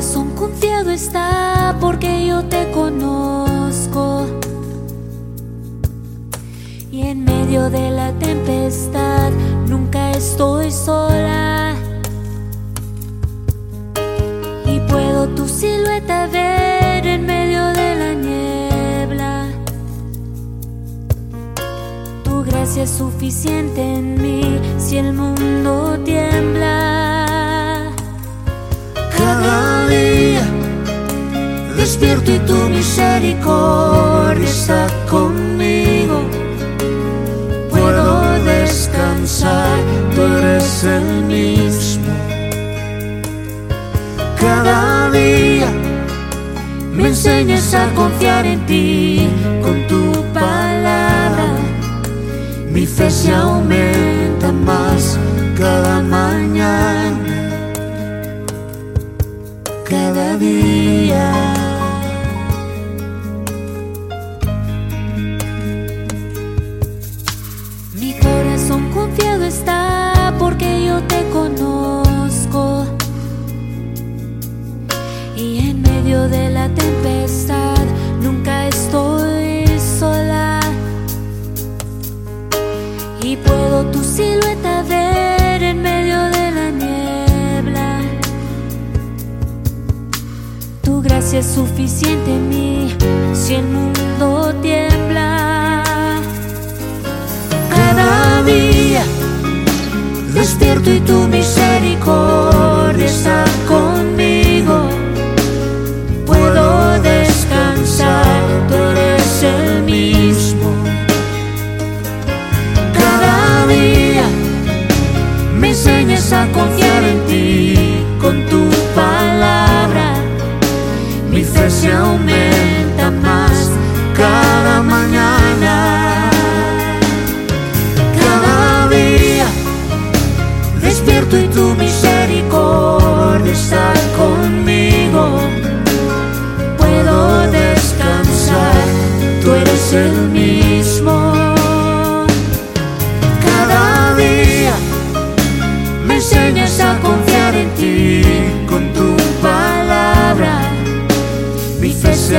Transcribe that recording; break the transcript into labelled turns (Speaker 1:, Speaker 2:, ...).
Speaker 1: Corazón confiado está porque yo te conozco. Y en medio de la tempestad nunca estoy sola. Y puedo tu silueta ver en medio de la niebla. Tu gracia es suficiente en mí si el mundo tiembla.
Speaker 2: Despierto y tu misericordia está conmigo. Puedo descansar, tú eres el mismo. Cada día me enseñas a confiar en ti con tu palabra. Mi fe se aumenta es suficiente en
Speaker 1: mí si el mundo tiembla. Cada día despierto y tu misericordia. tu y tu misericordia están conmigo. Puedo descansar, tú eres el mismo. Cada día me enseñas a
Speaker 2: confiar en ti con tu palabra. Mi fe se